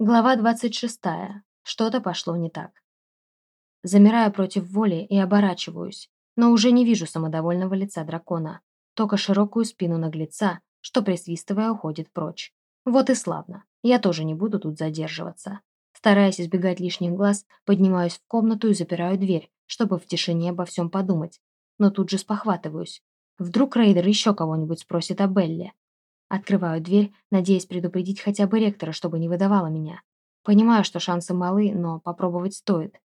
Глава 26. Что-то пошло не так. Замираю против воли и оборачиваюсь, но уже не вижу самодовольного лица дракона, только широкую спину наглеца, что присвистывая уходит прочь. Вот и славно, я тоже не буду тут задерживаться. Стараясь избегать лишних глаз, поднимаюсь в комнату и запираю дверь, чтобы в тишине обо всем подумать. Но тут же спохватываюсь. Вдруг Рейдер еще кого-нибудь спросит о Белле, Открываю дверь, надеясь предупредить хотя бы ректора, чтобы не выдавала меня. Понимаю, что шансы малы, но попробовать стоит.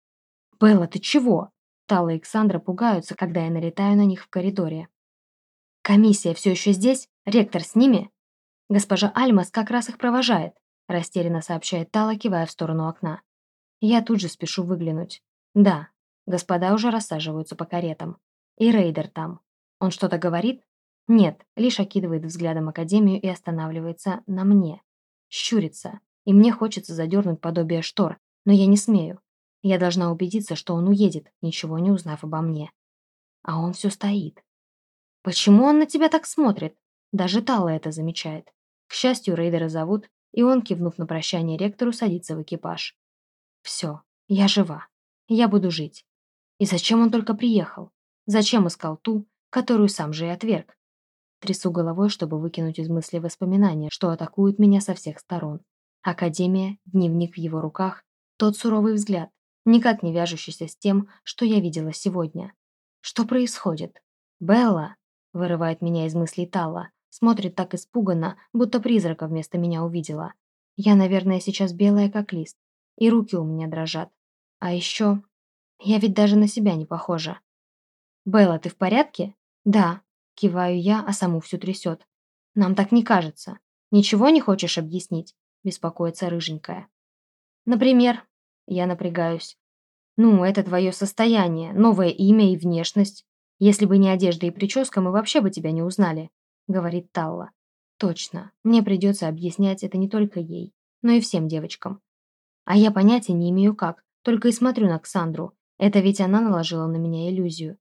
«Белла, ты чего?» Тала и Александра пугаются, когда я налетаю на них в коридоре. «Комиссия все еще здесь? Ректор с ними?» «Госпожа Альмас как раз их провожает», растерянно сообщает Тала, кивая в сторону окна. Я тут же спешу выглянуть. Да, господа уже рассаживаются по каретам. И Рейдер там. Он что-то говорит? Нет, лишь окидывает взглядом Академию и останавливается на мне. Щурится, и мне хочется задернуть подобие штор, но я не смею. Я должна убедиться, что он уедет, ничего не узнав обо мне. А он все стоит. Почему он на тебя так смотрит? Даже Тала это замечает. К счастью, Рейдера зовут, и он, кивнув на прощание ректору, садится в экипаж. Все, я жива. Я буду жить. И зачем он только приехал? Зачем искал ту, которую сам же и отверг? Трясу головой, чтобы выкинуть из мысли воспоминания, что атакуют меня со всех сторон. Академия, дневник в его руках, тот суровый взгляд, никак не вяжущийся с тем, что я видела сегодня. Что происходит? «Белла!» – вырывает меня из мыслей Тала, смотрит так испуганно, будто призрака вместо меня увидела. Я, наверное, сейчас белая, как лист, и руки у меня дрожат. А еще... Я ведь даже на себя не похожа. «Белла, ты в порядке?» «Да», Киваю я, а саму всю трясет. Нам так не кажется. Ничего не хочешь объяснить? Беспокоится рыженькая. Например, я напрягаюсь. Ну, это твое состояние, новое имя и внешность. Если бы не одежда и прическа, мы вообще бы тебя не узнали, говорит Талла. Точно, мне придется объяснять это не только ей, но и всем девочкам. А я понятия не имею как, только и смотрю на Ксандру. Это ведь она наложила на меня иллюзию.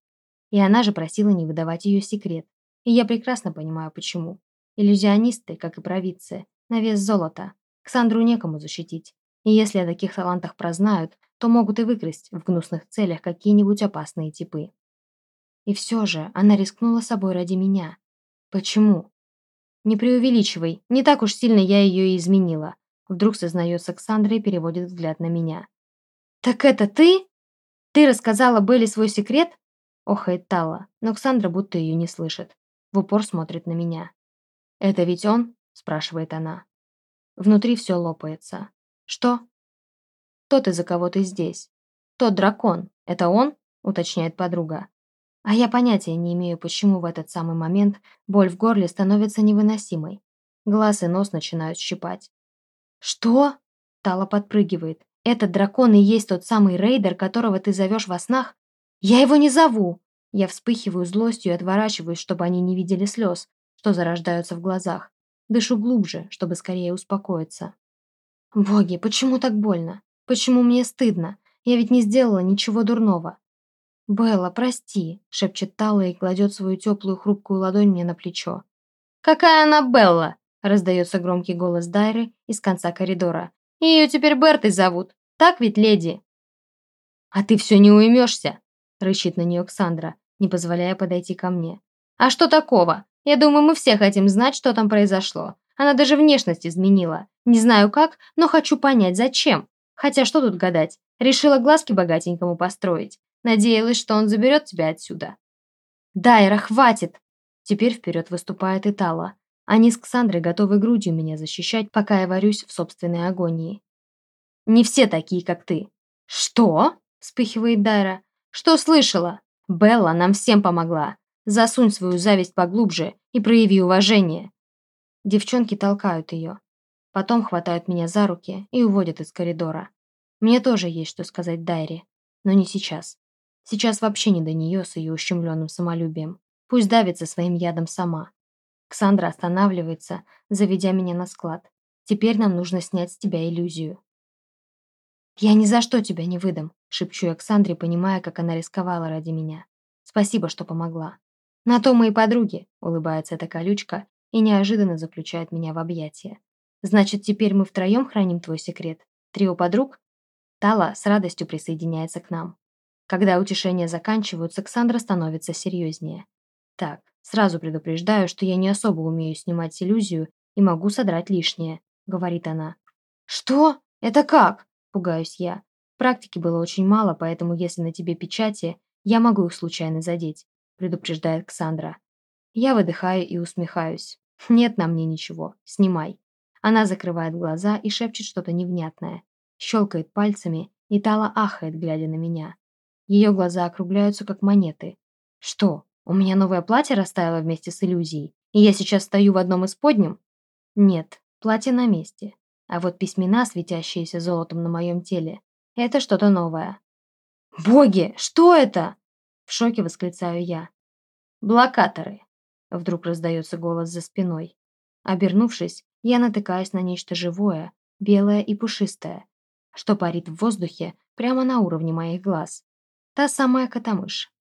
И она же просила не выдавать ее секрет. И я прекрасно понимаю, почему. Иллюзионисты, как и провидцы, на вес золота. Ксандру некому защитить. И если о таких талантах прознают, то могут и выкрасть в гнусных целях какие-нибудь опасные типы. И все же она рискнула собой ради меня. Почему? Не преувеличивай, не так уж сильно я ее и изменила. Вдруг сознается Ксандра и переводит взгляд на меня. «Так это ты? Ты рассказала Белли свой секрет? Охает Тала, но Ксандра будто ее не слышит. В упор смотрит на меня. «Это ведь он?» – спрашивает она. Внутри все лопается. «Что?» «Тот, из-за кого ты здесь. Тот дракон. Это он?» – уточняет подруга. А я понятия не имею, почему в этот самый момент боль в горле становится невыносимой. Глаз и нос начинают щипать. «Что?» – Тала подпрыгивает. «Этот дракон и есть тот самый рейдер, которого ты зовешь во снах? «Я его не зову!» Я вспыхиваю злостью и отворачиваюсь, чтобы они не видели слез, что зарождаются в глазах. Дышу глубже, чтобы скорее успокоиться. «Боги, почему так больно? Почему мне стыдно? Я ведь не сделала ничего дурного». «Белла, прости», — шепчет Тала и кладет свою теплую хрупкую ладонь мне на плечо. «Какая она Белла?» — раздается громкий голос Дайры из конца коридора. «Ее теперь Бертой зовут. Так ведь, леди?» «А ты все не уймешься!» рычит на нее Ксандра, не позволяя подойти ко мне. «А что такого? Я думаю, мы все хотим знать, что там произошло. Она даже внешность изменила. Не знаю как, но хочу понять, зачем. Хотя что тут гадать? Решила глазки богатенькому построить. Надеялась, что он заберет тебя отсюда». «Дайра, хватит!» Теперь вперед выступает Итала. Они с Ксандрой готовы грудью меня защищать, пока я варюсь в собственной агонии. «Не все такие, как ты». «Что?» – вспыхивает Дайра. «Что слышала? Белла нам всем помогла. Засунь свою зависть поглубже и прояви уважение». Девчонки толкают ее. Потом хватают меня за руки и уводят из коридора. Мне тоже есть что сказать Дайре, но не сейчас. Сейчас вообще не до нее с ее ущемленным самолюбием. Пусть давится своим ядом сама. Ксандра останавливается, заведя меня на склад. Теперь нам нужно снять с тебя иллюзию. «Я ни за что тебя не выдам», — шепчу я понимая, как она рисковала ради меня. «Спасибо, что помогла». «На то мои подруги», — улыбается эта колючка и неожиданно заключает меня в объятия. Значит, теперь мы втроем храним твой секрет? Трио подруг? Тала с радостью присоединяется к нам. Когда утешения заканчиваются, Ксандра становится серьезнее. Так, сразу предупреждаю, что я не особо умею снимать иллюзию и могу содрать лишнее, говорит она. Что? Это как? Пугаюсь я. Практики было очень мало, поэтому если на тебе печати, я могу их случайно задеть, предупреждает Ксандра. Я выдыхаю и усмехаюсь. Нет на мне ничего, снимай. Она закрывает глаза и шепчет что-то невнятное. Щелкает пальцами, и Тала ахает, глядя на меня. Ее глаза округляются, как монеты. Что, у меня новое платье растаяло вместе с иллюзией, и я сейчас стою в одном из подним? Нет, платье на месте. А вот письмена, светящиеся золотом на моем теле, это что-то новое. «Боги, что это?» В шоке восклицаю я. «Блокаторы!» Вдруг раздается голос за спиной. Обернувшись, я натыкаюсь на нечто живое, белое и пушистое, что парит в воздухе прямо на уровне моих глаз. Та самая котомыш.